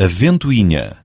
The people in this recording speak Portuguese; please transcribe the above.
a ventoinha.